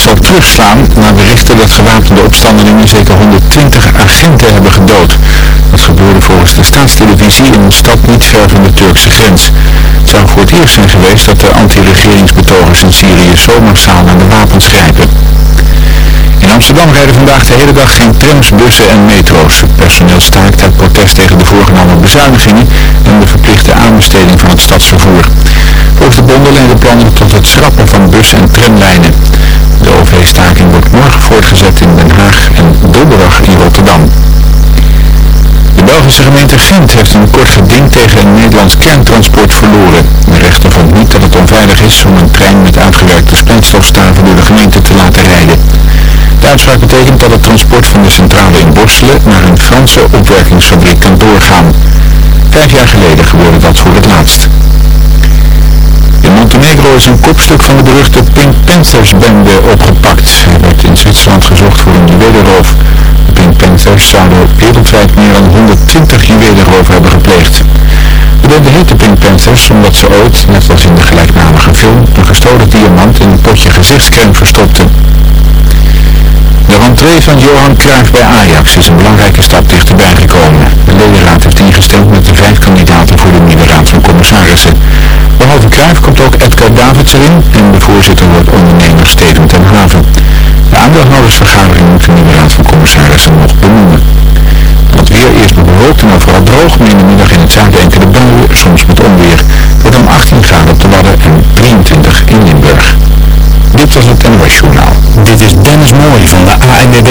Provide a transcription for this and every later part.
zal terugslaan na berichten dat gewapende opstandelingen zeker 120 agenten hebben gedood. Dat gebeurde volgens de staatstelevisie in een stad niet ver van de Turkse grens. Het zou voor het eerst zijn geweest dat de anti-regeringsbetogers in Syrië zo massaal naar de wapens grijpen. In Amsterdam rijden vandaag de hele dag geen trams, bussen en metro's. Het personeel staakt uit protest tegen de voorgenomen bezuinigingen en de verplichte aanbesteding van het stadsvervoer. Volgens de bonden leiden plannen tot het schrappen van bus- en tramlijnen. De OV-staking wordt morgen voortgezet in Den Haag en donderdag in Rotterdam. De Belgische gemeente Gent heeft een kort geding tegen een Nederlands kerntransport verloren. De rechter vond niet dat het onveilig is om een trein met uitgewerkte splijtstofstaven door de gemeente te laten rijden. De uitspraak betekent dat het transport van de centrale in Borselen naar een Franse opwerkingsfabriek kan doorgaan. Vijf jaar geleden gebeurde dat voor het laatst. In Montenegro is een kopstuk van de beruchte Pink Panthers bende opgepakt. Hij werd in Zwitserland gezocht voor een juwelenroof. De Pink Panthers zouden wereldwijd meer dan 120 juwelenroven hebben gepleegd. De bende heet de Pink Panthers omdat ze ooit, net als in de gelijknamige film, een gestolen diamant in een potje gezichtscreme verstopten. De rentree van Johan Cruijff bij Ajax is een belangrijke stap dichterbij gekomen. De ledenraad heeft ingestemd met de vijf kandidaten voor de nieuwe raad van commissarissen. Behalve Cruijff komt ook Edgar Davids erin en de voorzitter wordt ondernemer Steven ten Haven. De aandeelhoudersvergadering moet de nieuwe raad van commissarissen nog benoemen. Het weer eerst bewolkt en overal droog, maar in middag in het zuiden enkele buien, soms met onweer. Wordt dan 18 graden op de Wadden en 23 in Limburg. Dit was het NOS Journaal. Dit is Dennis Mooij van de ANWB.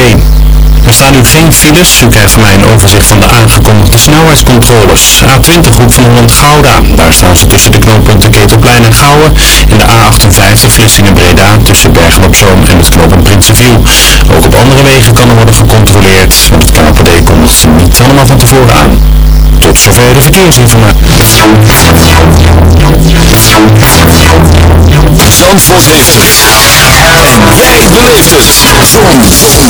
Staan nu geen files. U krijgt van mij een overzicht van de aangekondigde snelheidscontroles. A20 Hoek van Holland-Gouda. Daar staan ze tussen de knooppunten Ketelplein en Gouwen. En de A58 Vlissingen-Breda tussen Bergen-op-Zoom en het knooppunt Prinsenviel. Ook op andere wegen kan er worden gecontroleerd. Want het KPD ze niet allemaal van tevoren aan. Tot zover de verkeersinformatie. Zandvoort heeft het. En jij beleeft het. Zon.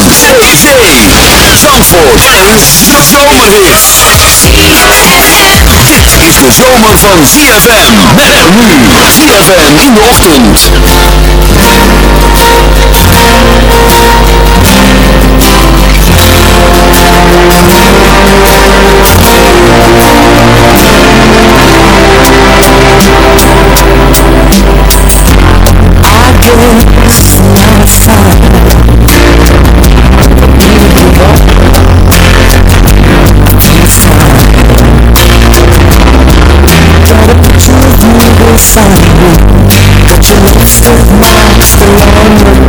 Zee. Zee. Zandvoort. En zomerhit. Dit is de zomer van ZFM. Met nu. ZFM in de ochtend. But for you, but you left with on the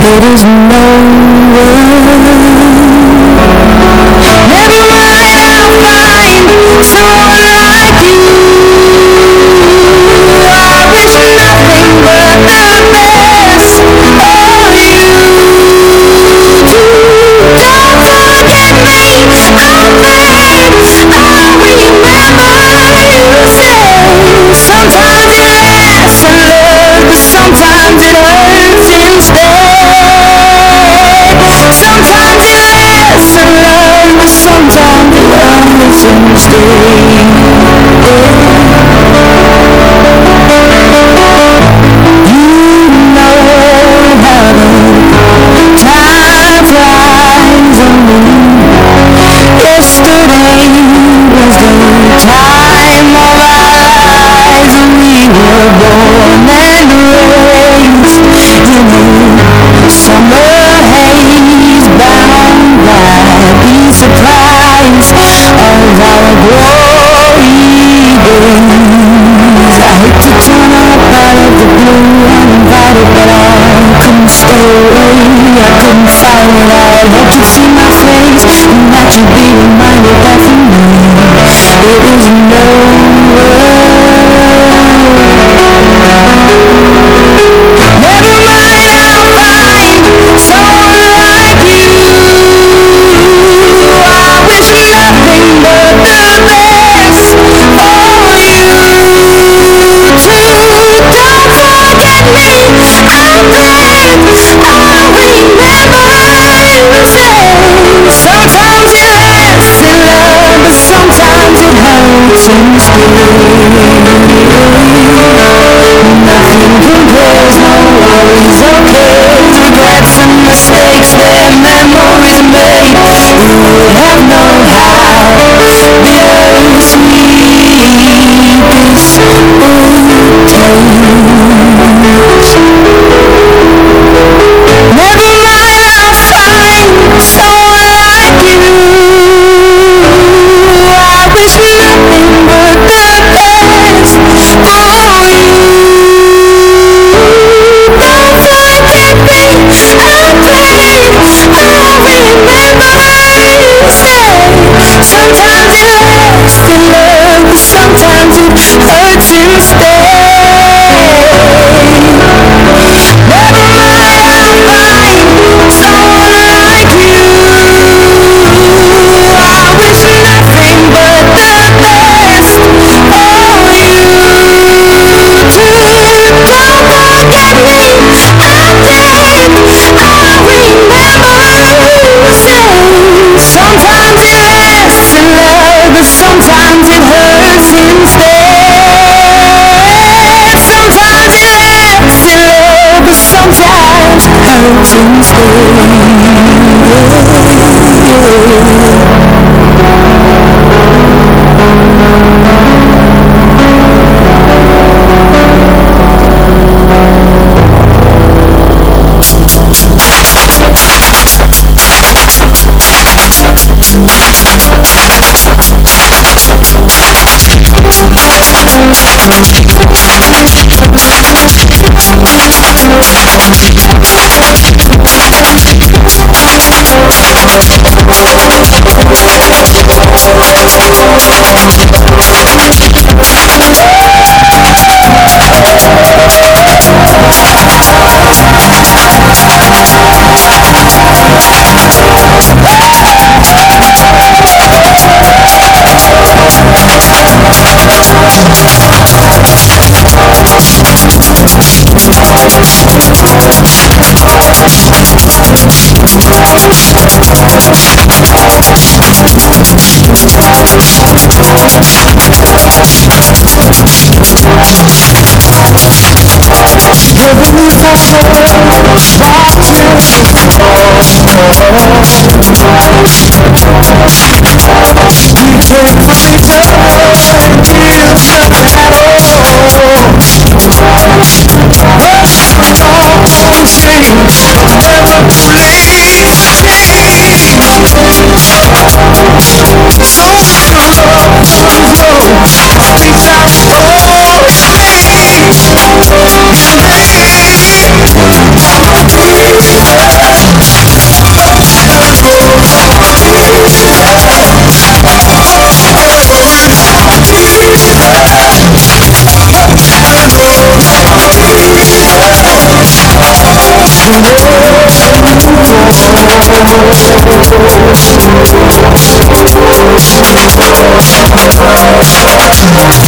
There is no way. you. 从此 Dios. That's all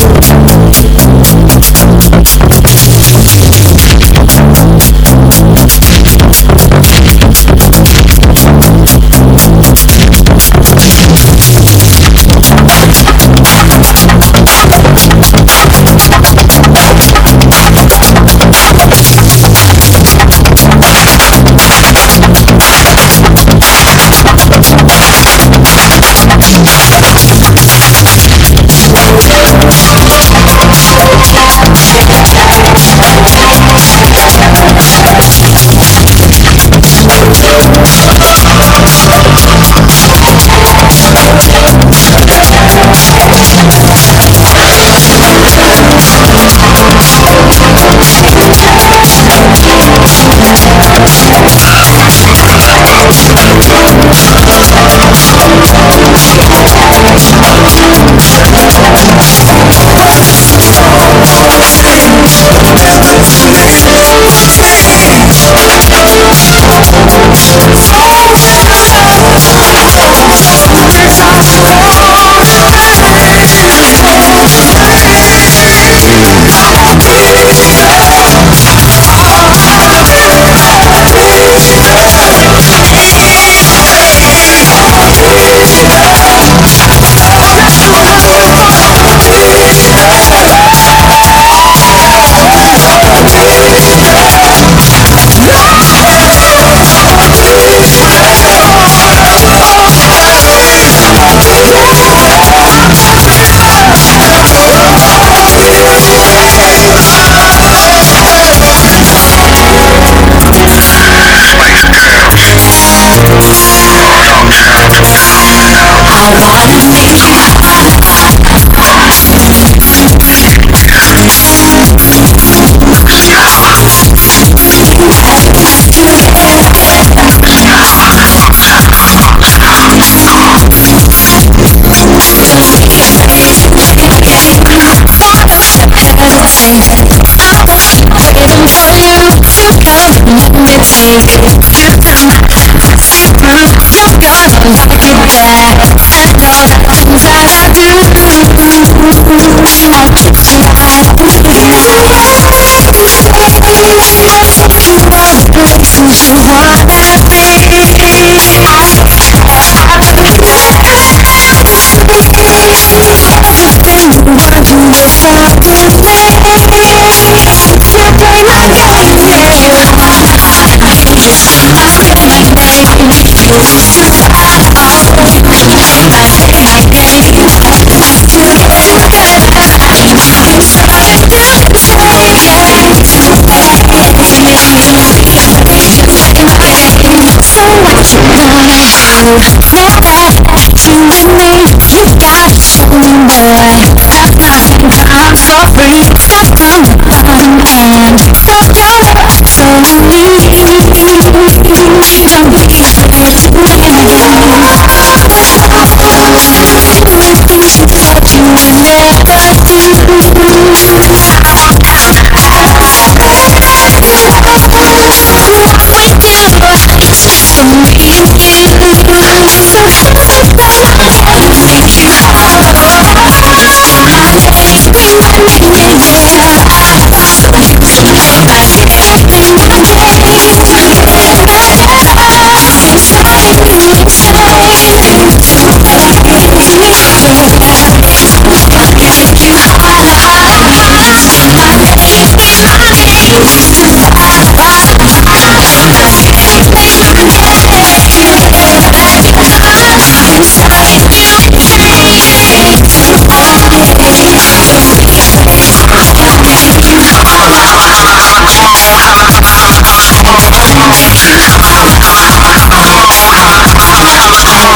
Thank you.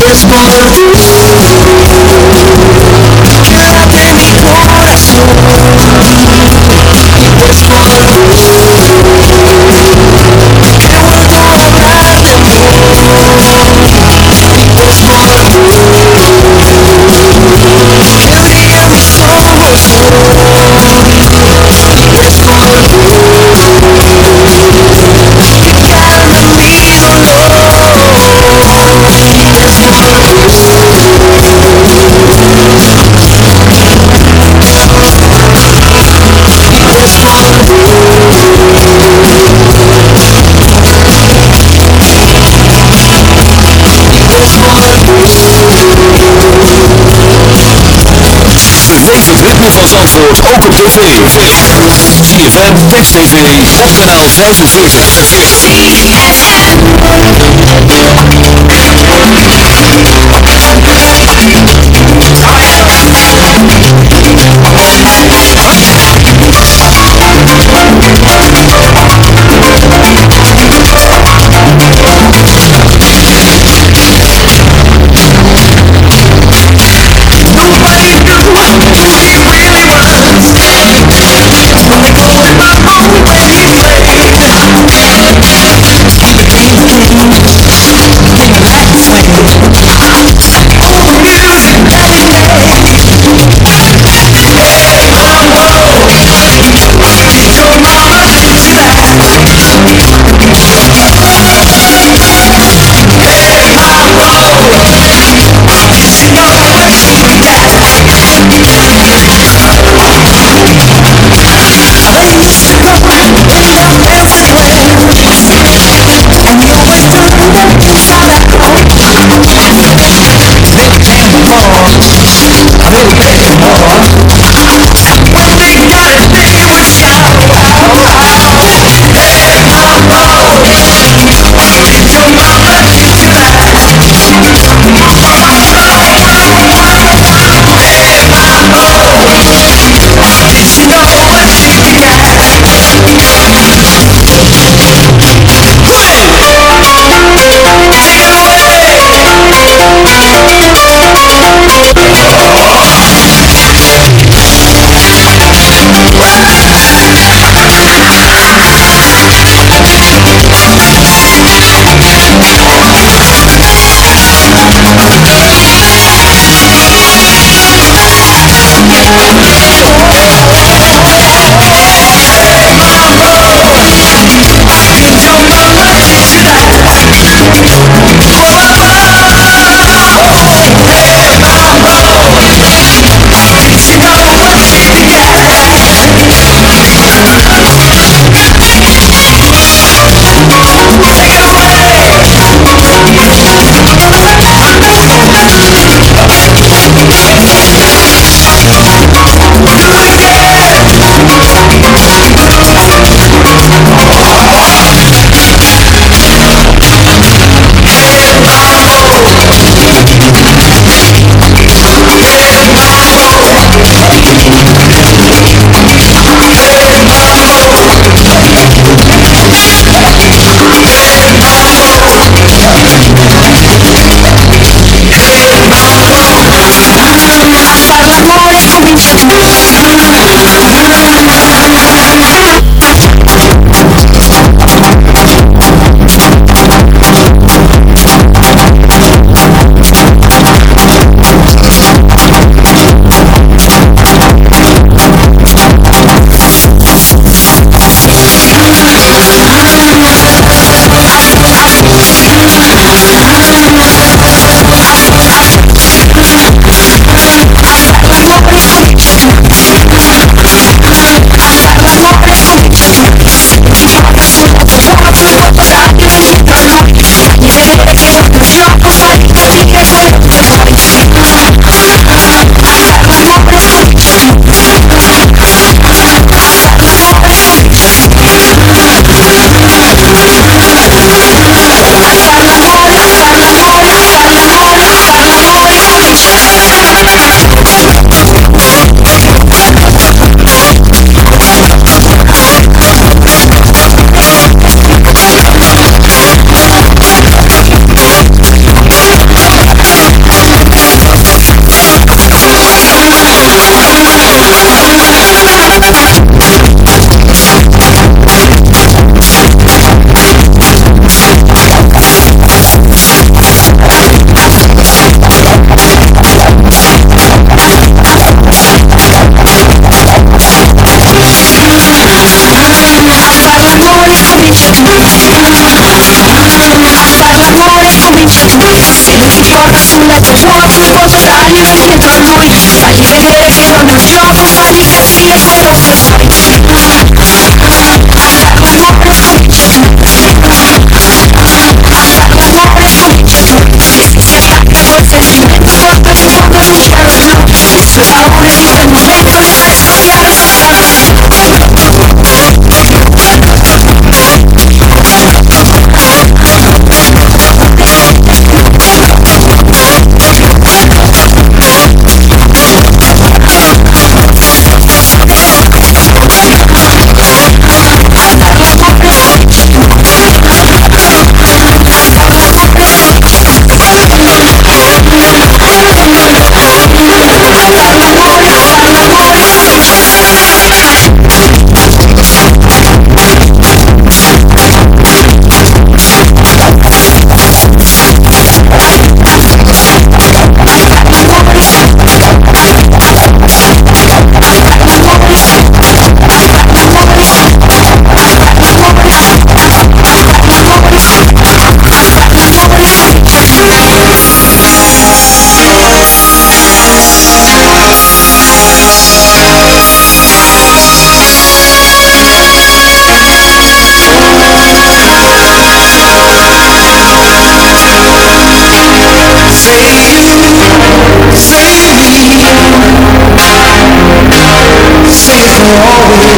Because my van Zandvoort ook op tv. TV. ZFM Text TV op kanaal 45. 40.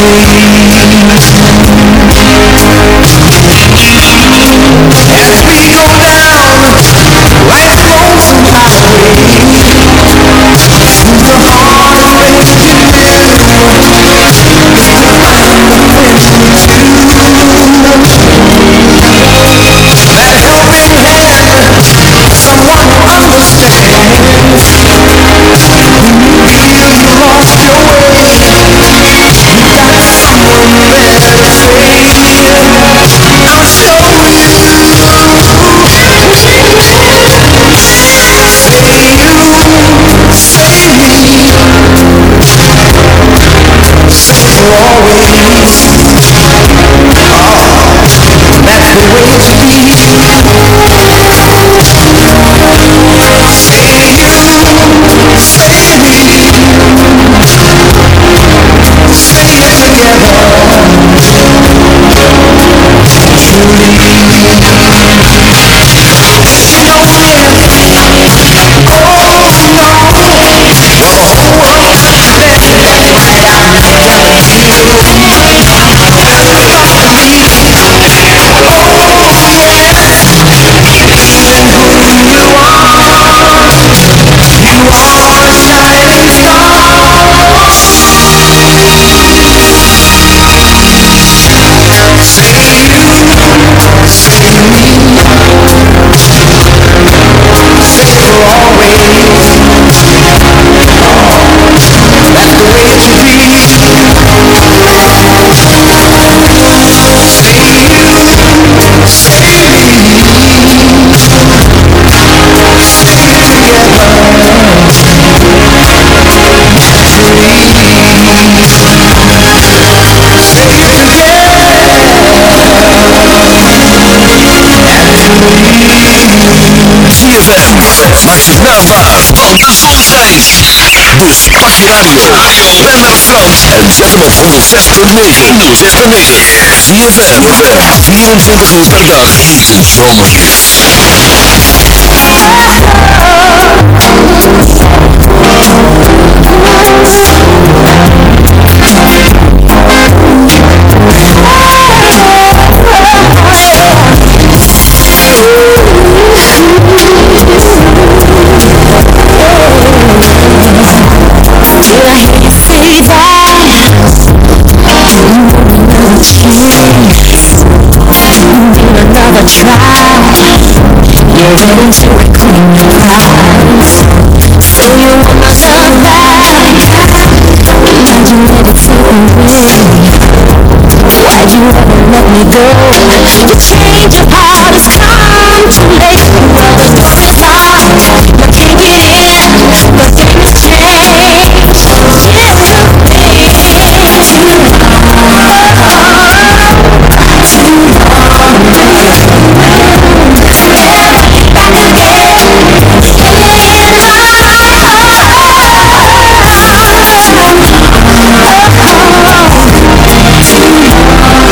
ruim. Dus pak je radio, ben naar Frans en zet hem op 106.9. 106.9. 4FM, 24 uur per dag. Hete zomerhits. Did Another try You're ready to reclaim your prize So you want my love back Now you it slip away Why'd you ever let me go? To change your heart has come too late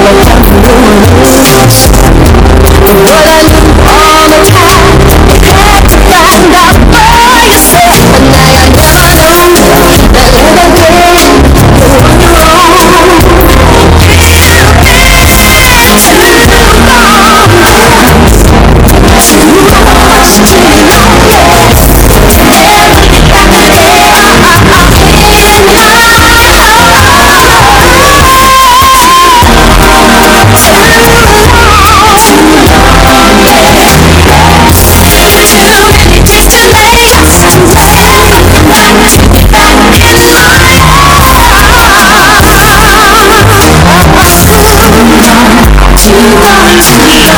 all I promise me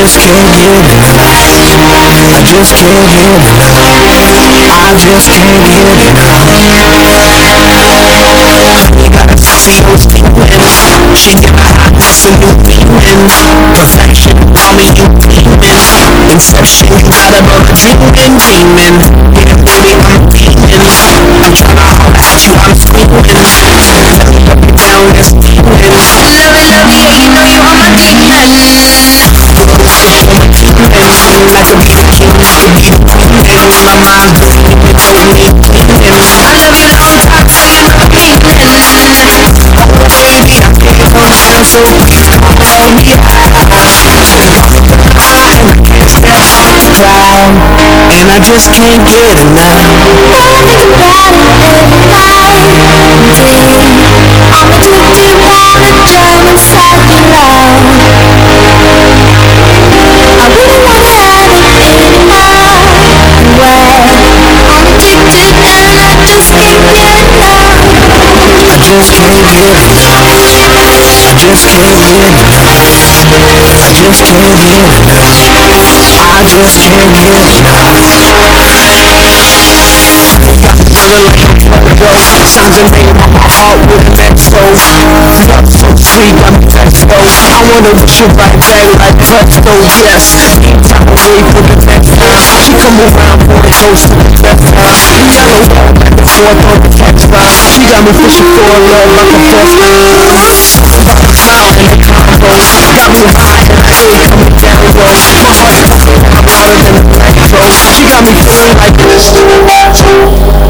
just can't get enough. I just can't get enough. I just can't get enough. You gotta See those demons, she give my eyes to new demons. Perfection, me you demon. Inception, you got a brother demon. Yeah, baby, I'm a demon. I'm tryna holler at you, I'm screaming. Tell me up and down, that's demons. Love it, love yeah, you know you are my demon. When the demons feel like a big kings to be demons My mind going into me demons Element unboxing, I'm eating Oh baby, I gave one chance to Mama let me out And I can't step down And I just can't get enough. I think night. I just can't get enough. I just can't get enough. Got me feeling like I'm Signs and name on my heart with expo Love so sweet, I'm texto I wanna wish you right back like presto, yes Anytime I wait for the next time She come around pouring toast to the death time Yellow ball back and forth on the text line She got me fishing for a love like a fish Smile in the combo Got me high and I ain't coming down low My heart's pumping, I'm louder than electro She got me feeling like this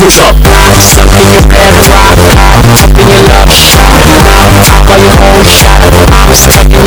Switch up Stuck in your bed rock Up your love shot While your shot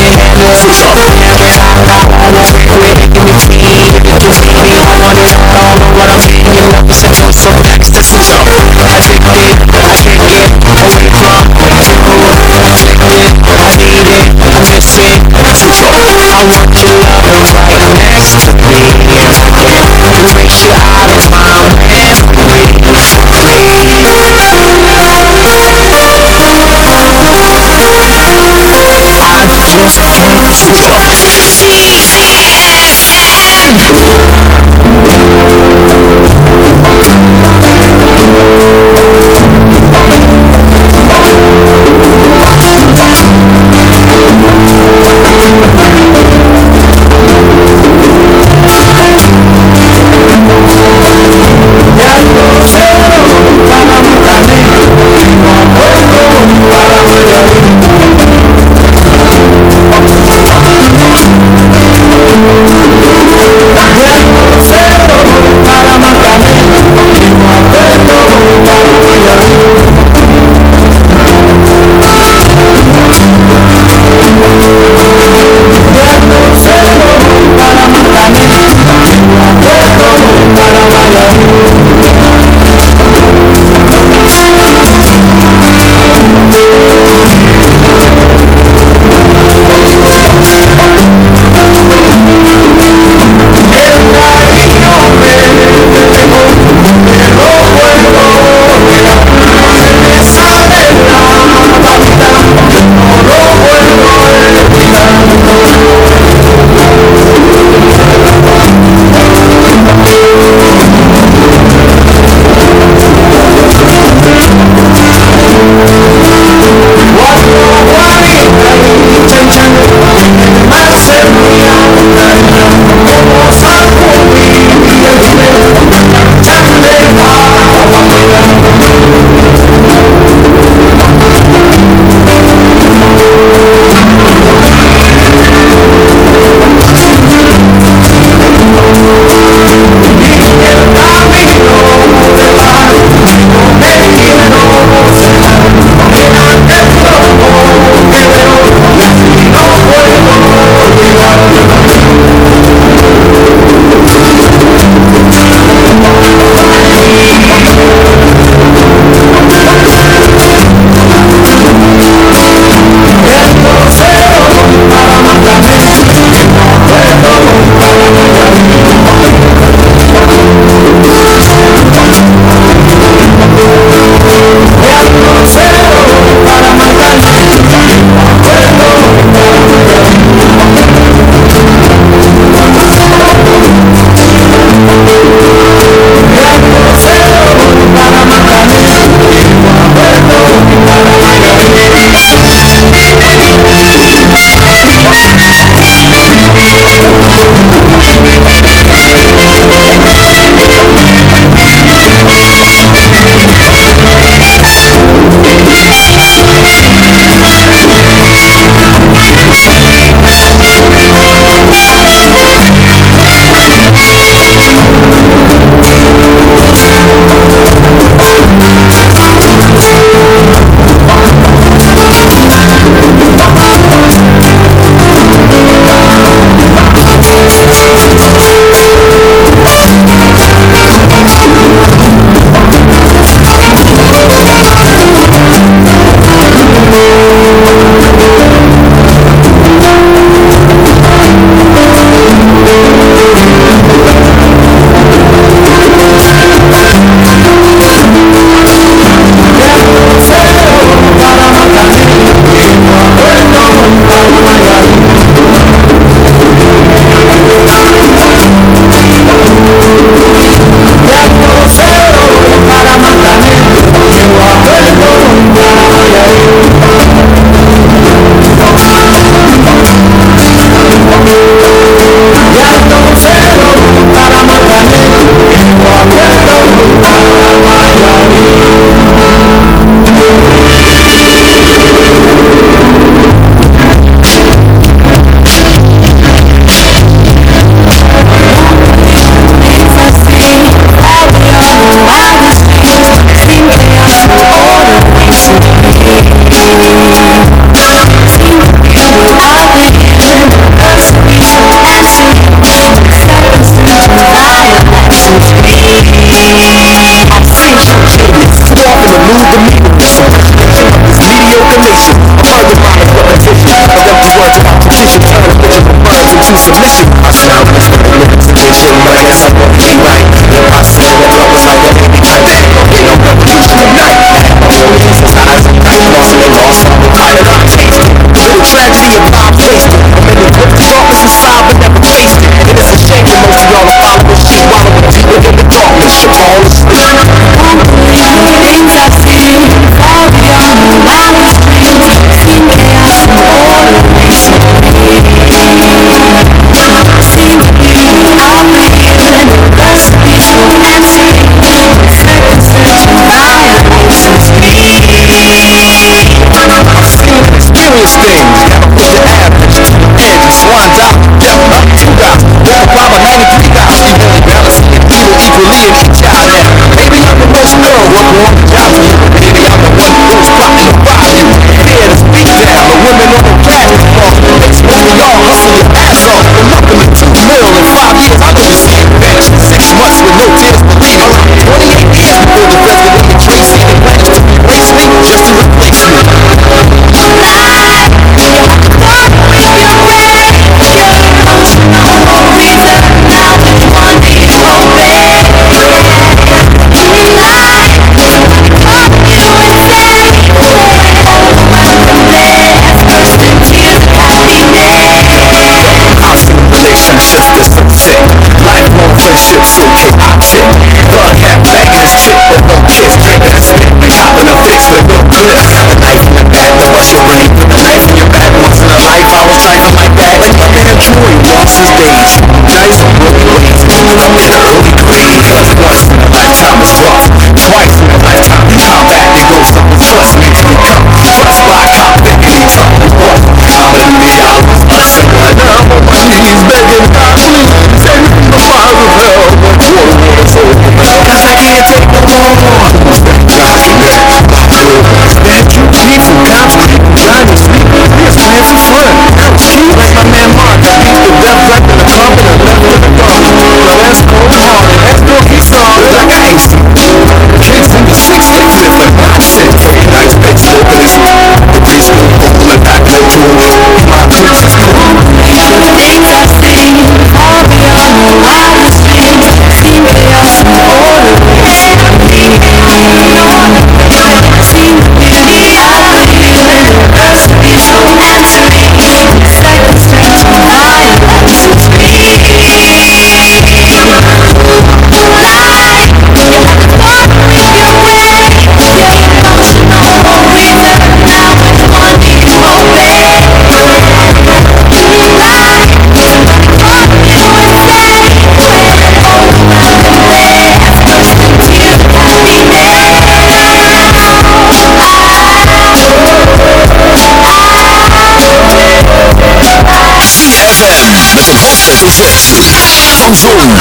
van zon,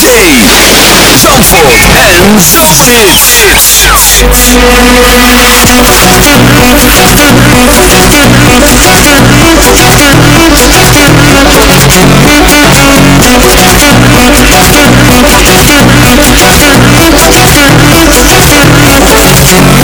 zee, Zandvoort en Zomerhits. Thank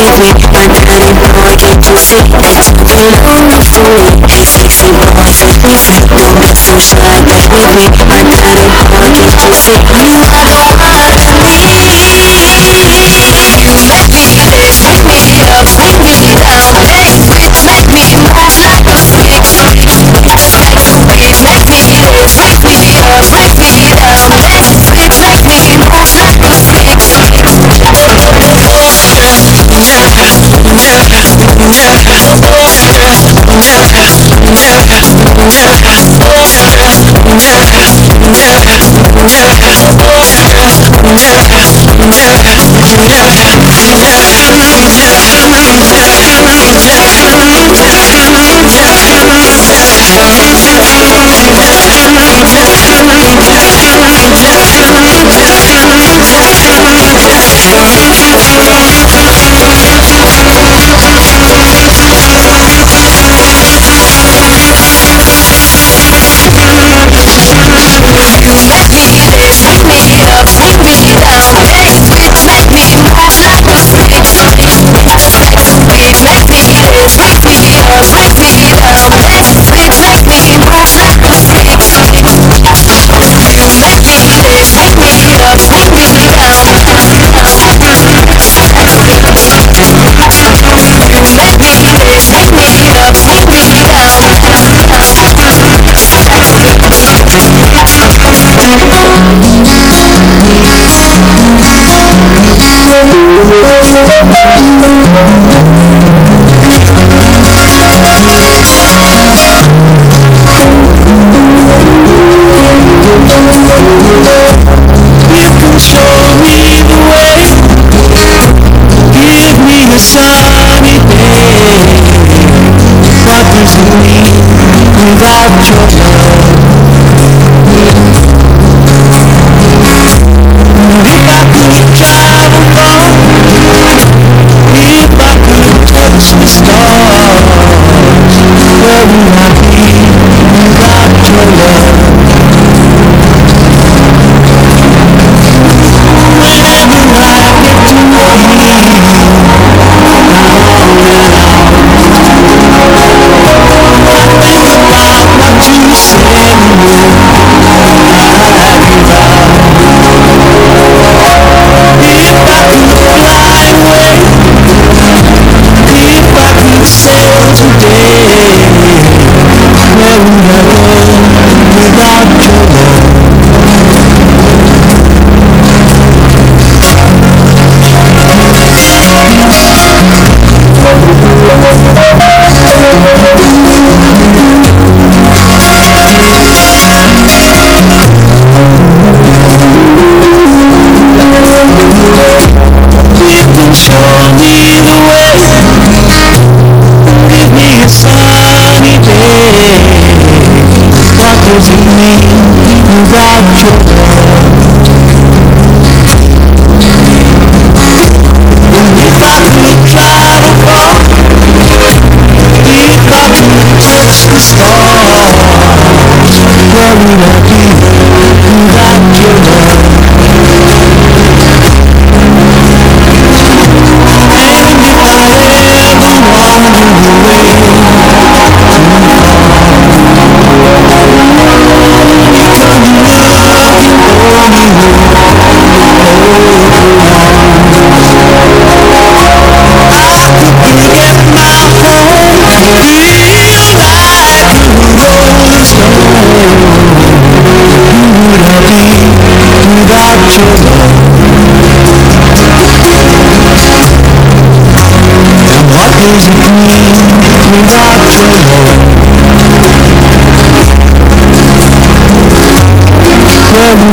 with me And anymore I get to see They know me for me Sexy boys and please Don't be so shy, back with me And anymore I get to see You. are the heart of me Yeah.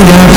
down